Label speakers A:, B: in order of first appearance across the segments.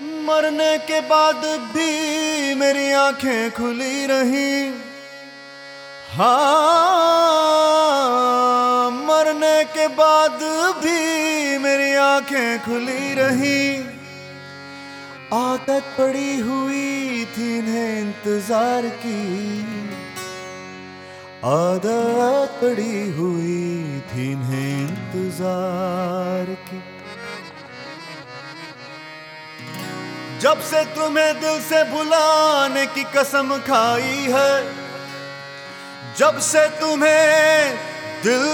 A: मरने के बाद भी मेरी आँखें खुली रही। हाँ मरने के बाद भी मेरी आँखें खुली रही। आदत पड़ी हुई थी इन्हें इंतज़ार की। आदत पड़ी हुई थी इन्हें इंतज़ार जब से तुम्हें दिल से बुलाने की कसम खाई है, जब से तुम्हें दिल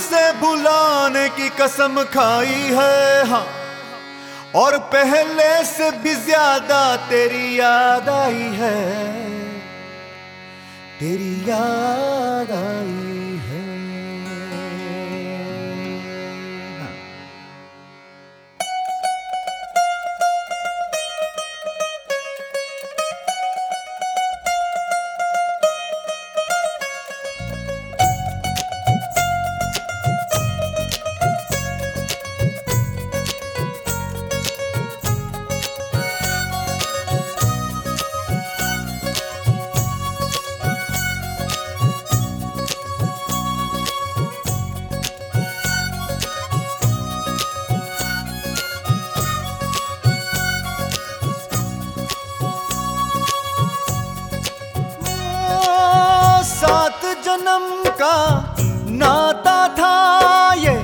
A: से बुलाने की कसम खाई है हाँ। और पहले से भी ज़्यादा तेरी याद आई है, तेरी याद आई सात जन्म का नाता था ये।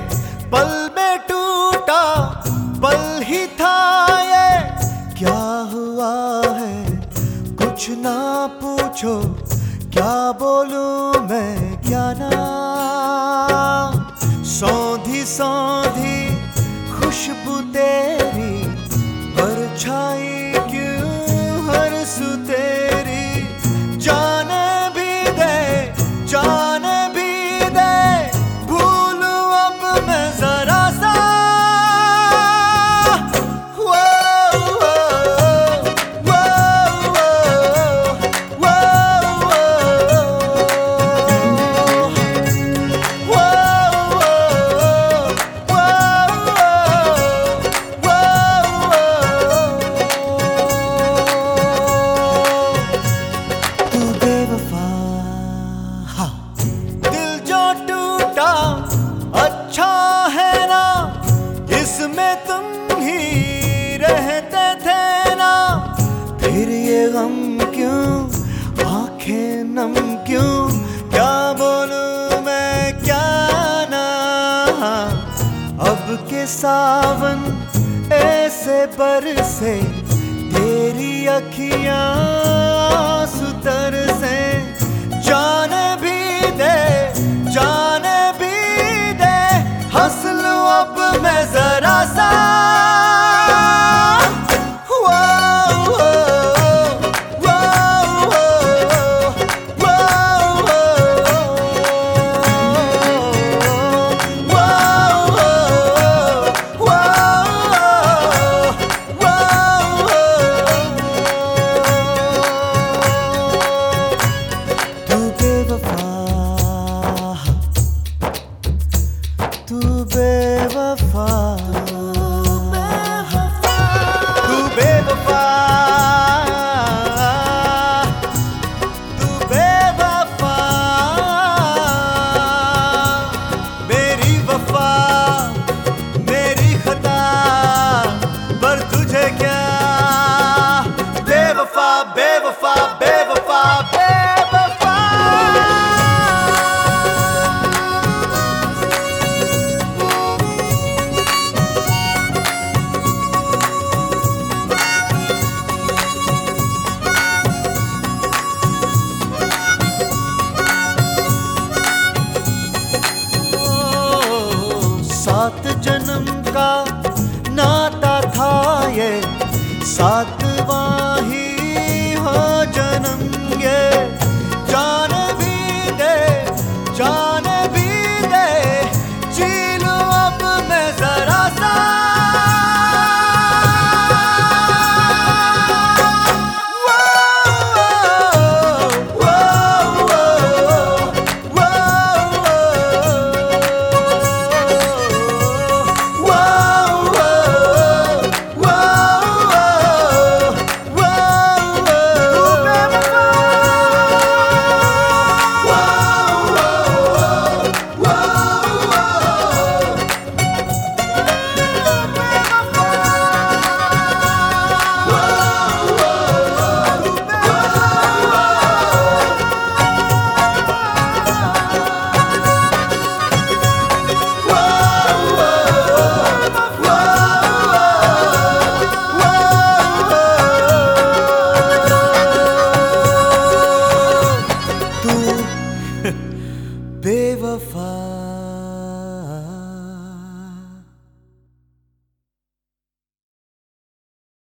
A: पल में टूटा, पल ही था ये। क्या हुआ है? कुछ ना पूछो, क्या बोलूँ मैं, क्या ना। सौधी सौंधी खुशबू तेरी परछाई इसमें तुम ही रहते थे ना। फिर ये गम क्यों? आँखें नम क्यों? क्या बोलूँ मैं, क्या ना? अब के सावन ऐसे बरसे तेरी अखियाँ சாத்துவா